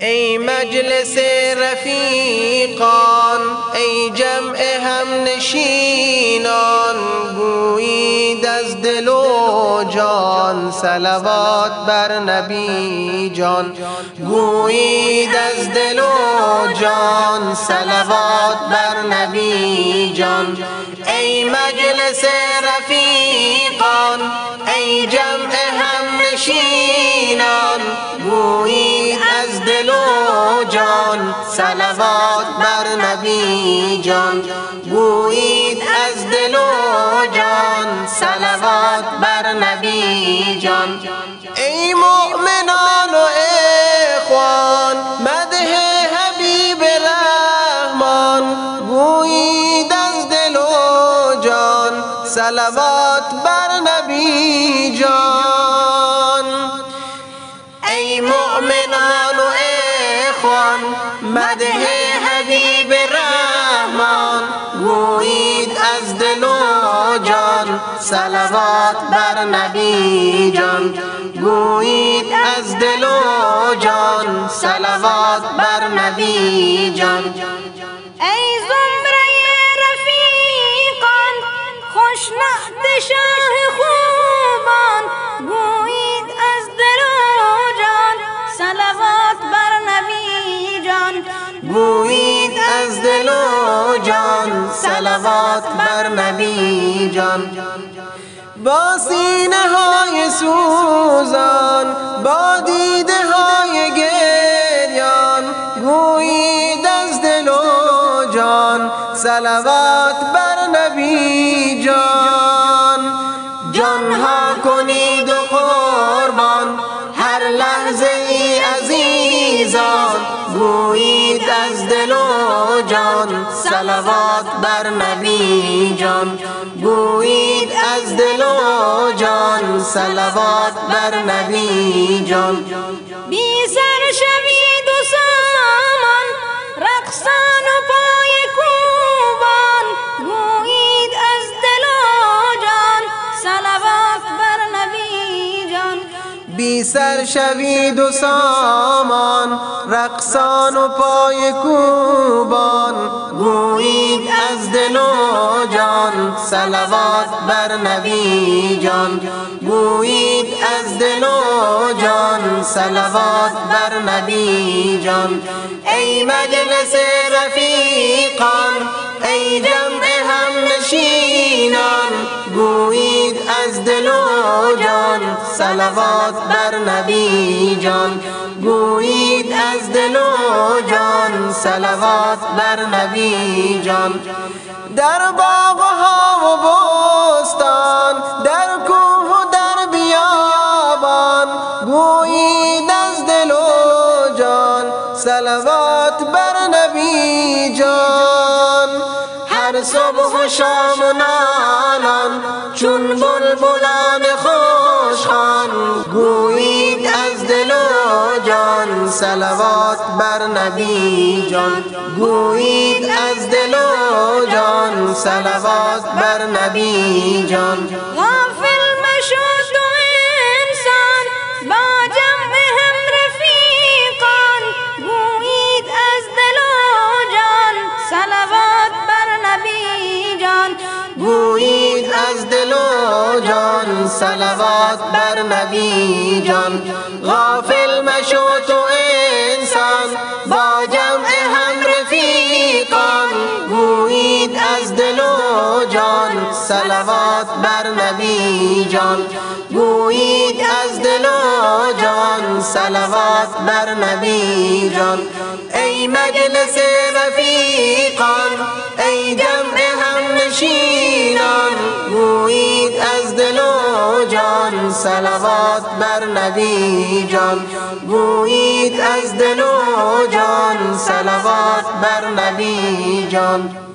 ای مجلس رفیقان ای جمع هم نشینان گویید از دل و جان سلوات بر نبی جان. گویید از دل و جان سلوات بر نبی جان. ای مجلس رفیقان ای جمع هم نشینان جان سلوات بر نبی جان. گویید از دل و جان سلوات بر نبی جان. ای مؤمنان و اخوان مده حبیب رحمان. گویید از دل و جان سلوات بر نبی جان. ای مؤمنان مده حبیب رحمان گویید از دل و جان سلوات بر نبی جان. گویید از دل و جان سلوات بر نبی جان. ای زمره رفیقان خوش نعت شاه خوبان جان سلوات بر نبی جان. با سینه های سوزان با دیده های گریان گویید از دل و جان سلوات بر نبی جان. جان ها کنید و قربان هر لحظه ای عزیزان گویید از دل جان سلوات بر نبی جان. گویید از دل و جان سلوات بر نبی جان. بی سر شوید و سامان رقصان بی سر شوید و سامان رقصان و پای کوبان. گویید از دل و جان سلوات بر نبی جان. گویید از دل و جان سلوات بر نبی جان. ای مجلس رفیقان ای جمع هم نشینان سلوات بر نبی جان. گویید از دل و جان سلوات بر نبی جان. در باغ ها و بستان در کوه و در بیابان. گویید از دل و جان سلوات بر نبی جان. هر صبح و شام و نالان چون خوشخوان گویید از دل و جان سلوات بر نبی جان. گویید از دل و جان سلوات بر نبی جان. غافل مشو تو انسان با جمع هم رفیقان. گویید از دل و جان سلوات بر نبی جان. گویید از دل سلوات بر نبی جان. غافل مشو تو انسان با جمع هم رفیقان. گویید از دل و جان سلوات بر نبی جان. گویید از دل و جان سلوات بر نبی جان. ای مجلس رفیقان سلوات بر نبی جان. گویید از دل و جان سلوات بر نبی جان.